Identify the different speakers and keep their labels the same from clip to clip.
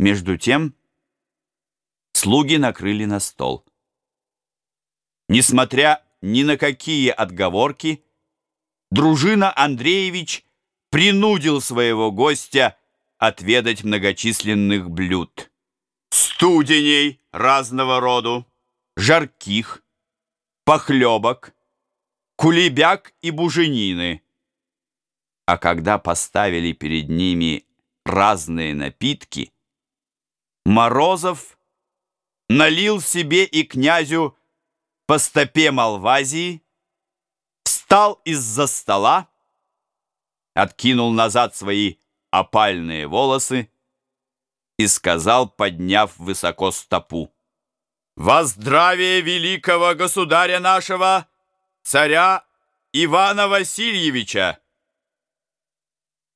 Speaker 1: Между тем слуги накрыли на стол. Несмотря ни на какие отговорки, дружина Андреевич принудил своего гостя отведать многочисленных блюд. Студеней разного роду, жарких, похлебок, кулебяк и буженины. А когда поставили перед ними разные напитки, Морозов налил себе и князю по стопе Малвазии, встал из-за стола, откинул назад свои опальные волосы и сказал, подняв высоко стопу, «Во здравие великого государя нашего, царя Ивана Васильевича!»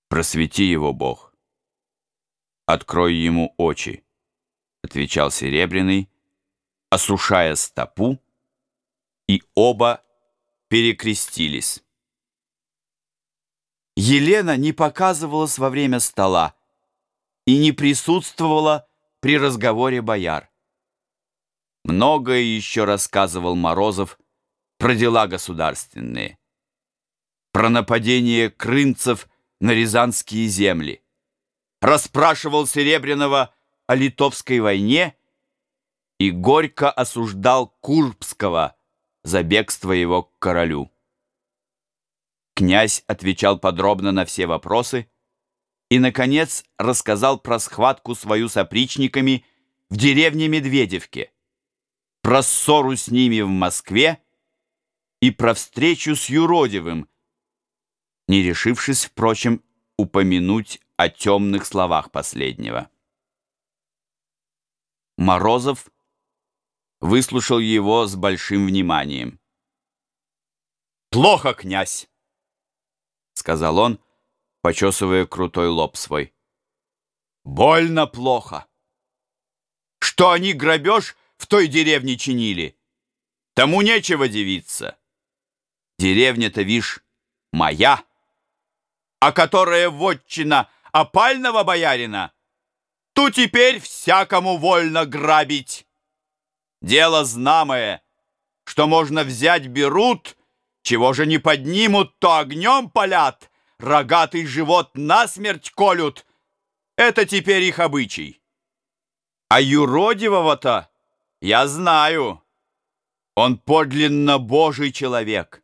Speaker 1: «Просвети его, Бог! Открой ему очи!» Отвечал Серебряный, осушая стопу, и оба перекрестились. Елена не показывалась во время стола и не присутствовала при разговоре бояр. Многое еще рассказывал Морозов про дела государственные, про нападение крынцев на рязанские земли. Расспрашивал Серебряного о Литовской войне и горько осуждал Курбского за бегство его к королю. Князь отвечал подробно на все вопросы и, наконец, рассказал про схватку свою с опричниками в деревне Медведевке, про ссору с ними в Москве и про встречу с Юродивым, не решившись, впрочем, упомянуть о темных словах последнего. Морозов выслушал его с большим вниманием. «Плохо, князь!» — сказал он, почесывая крутой лоб свой. «Больно плохо! Что они грабеж в той деревне чинили? Тому нечего дивиться. Деревня-то, вишь, моя, а которая вотчина опального боярина — ту теперь всякому вольно грабить. Дело знамое, что можно взять берут, чего же не поднимут, то огнем палят, рогатый живот насмерть колют. Это теперь их обычай. А юродивого-то я знаю. Он подлинно божий человек.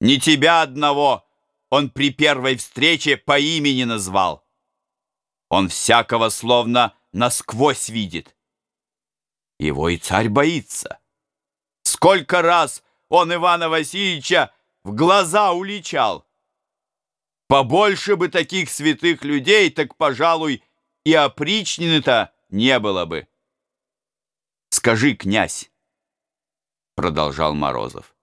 Speaker 1: Не тебя одного он при первой встрече по имени назвал. Он всякого словно насквозь видит. Его и царь боится. Сколько раз он Ивана Васильевича в глаза уличал. Побольше бы таких святых людей, так, пожалуй, и опричнины-то не было бы. Скажи, князь, продолжал Морозов,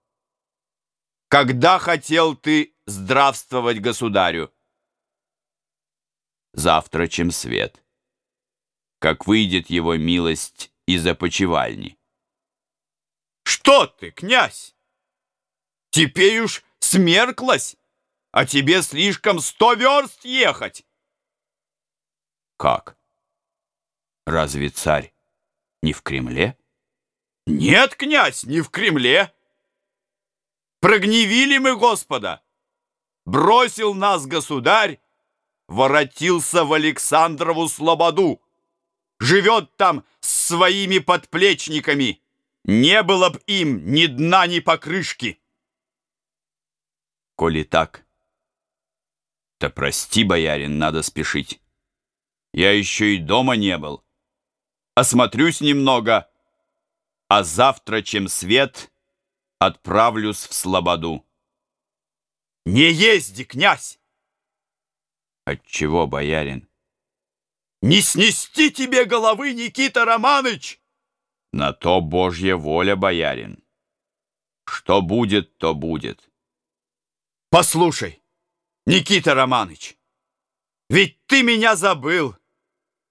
Speaker 1: когда хотел ты здравствовать государю? Завтра, чем свет. Как выйдет его милость из опочивальни. Что ты, князь? Теперь уж смерклась, а тебе слишком сто верст ехать. Как? Разве царь не в Кремле? Нет, князь, не в Кремле. Прогневили мы Господа. Бросил нас государь воротился в Александрову Слободу. Живет там с своими подплечниками. Не было б им ни дна, ни покрышки. Коли так, то прости, боярин, надо спешить. Я еще и дома не был. Осмотрюсь немного, а завтра, чем свет, отправлюсь в Слободу. Не езди, князь! Отчего, боярин? Не снести тебе головы, Никита Романыч! На то Божья воля, боярин. Что будет, то будет. Послушай, Никита Романыч, ведь ты меня забыл,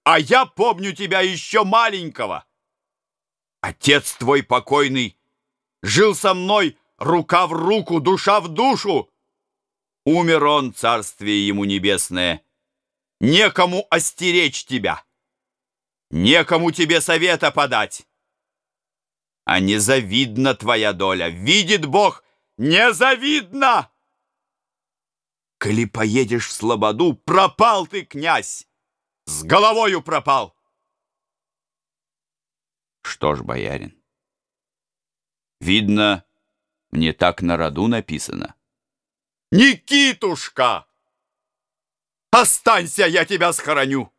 Speaker 1: а я помню тебя еще маленького. Отец твой покойный жил со мной рука в руку, душа в душу. Умер он, царствие ему небесное. Некому остеречь тебя. некому тебе совета подать. А незавидна твоя доля, видит Бог, незавидна! Коли поедешь в Слободу, пропал ты, князь, с головою пропал. Что ж, боярин, видно, мне так на роду написано. Никитушка! Останься, я тебя схороню!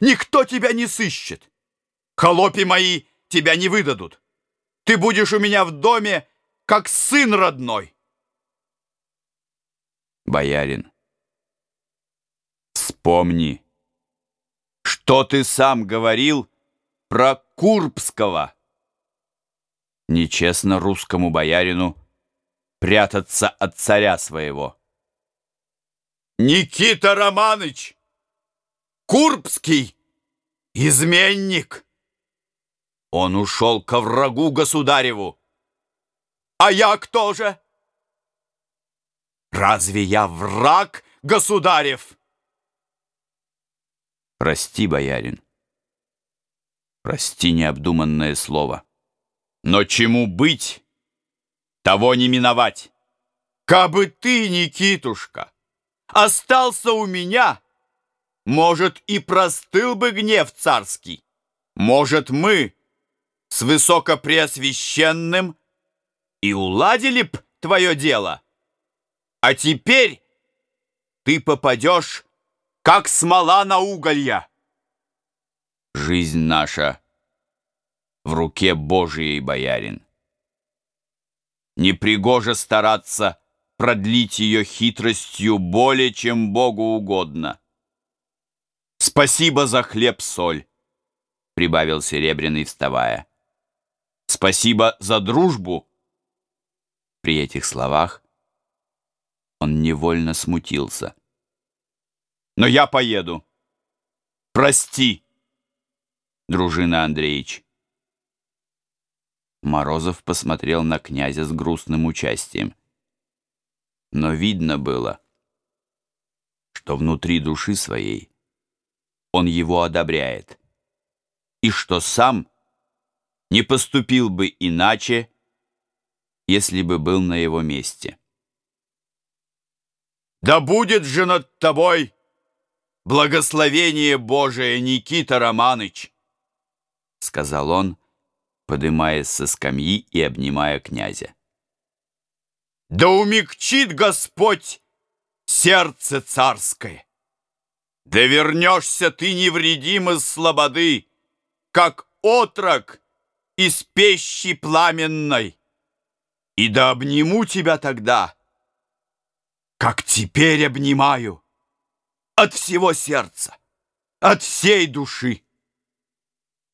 Speaker 1: Никто тебя не сыщет. Холопи мои тебя не выдадут. Ты будешь у меня в доме, как сын родной. Боярин, вспомни, что ты сам говорил про Курбского. Нечестно русскому боярину прятаться от царя своего. Никита Романыч! Курбский! Изменник! Он ушел ко врагу государеву. А я кто же? Разве я враг государев? Прости, боярин. Прости необдуманное слово. Но чему быть, того не миновать. Кабы ты, Никитушка, остался у меня, может, и простыл бы гнев царский. Может, мы с высокопреосвященным и уладили б твое дело. А теперь ты попадешь, как смола на уголья. Жизнь наша в руке Божией, боярин. Непригоже стараться продлить ее хитростью более, чем Богу угодно. «Спасибо за хлеб-соль», — прибавил Серебряный, вставая. «Спасибо за дружбу». При этих словах он невольно смутился. «Но я поеду. Прости, дружина Андреевич». Морозов посмотрел на князя с грустным участием. Но видно было, что внутри души своей он его одобряет, и что сам не поступил бы иначе, если бы был на его месте. «Да будет же над тобой благословение Божие, Никита Романыч!» сказал он, подымаясь со скамьи и обнимая князя. «Да умягчит Господь сердце царское!» Да вернешься ты невредим из слободы, Как отрок из пещи пламенной. И да обниму тебя тогда, Как теперь обнимаю, От всего сердца, от всей души.